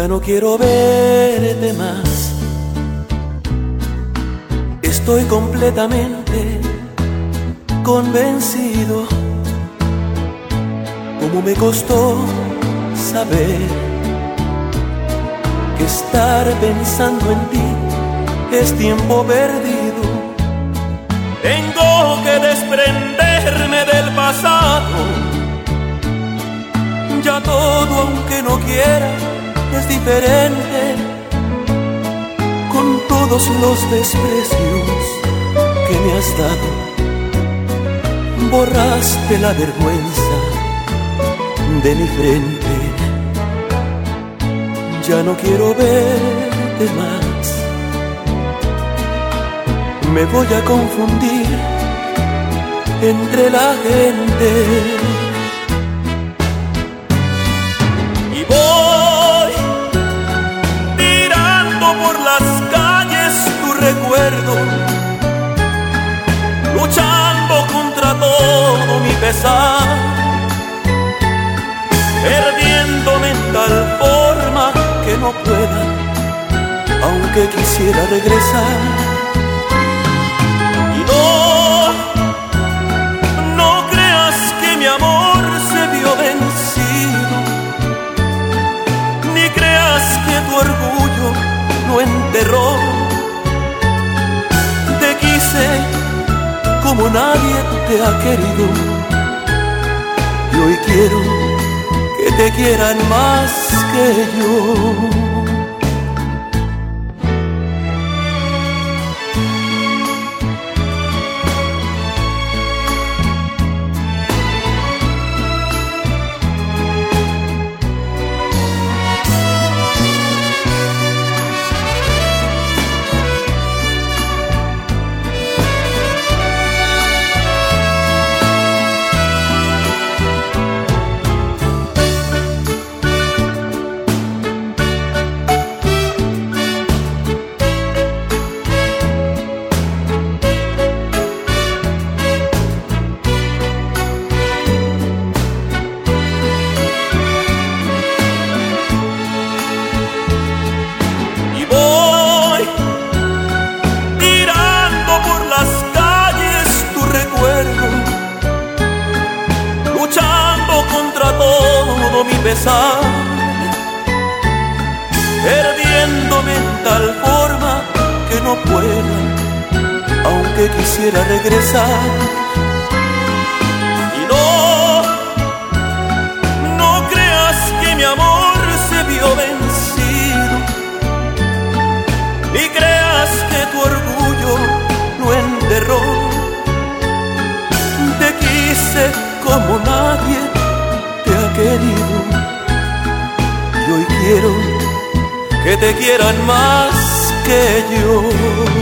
Ya no quiero verte más. Estoy completamente convencido. Como me costó saber que estar pensando en ti es tiempo perdido. Tengo que desprenderme del pasado. Ya todo, aunque no quiera, es diferente. Con todos los desprecios que me has dado, borraste la vergüenza de mi frente. Ya no quiero verte más. Me voy a confundir entre la gente. Luchando contra todo mi pesar, perdiéndome en tal forma que no pueda, aunque quisiera regresar. Como nadie te ha querido, y hoy quiero que te quieran más que yo. Mi pesar, perdiéndome en tal forma que no pueda, aunque quisiera regresar. Quiero que te quieran más que yo.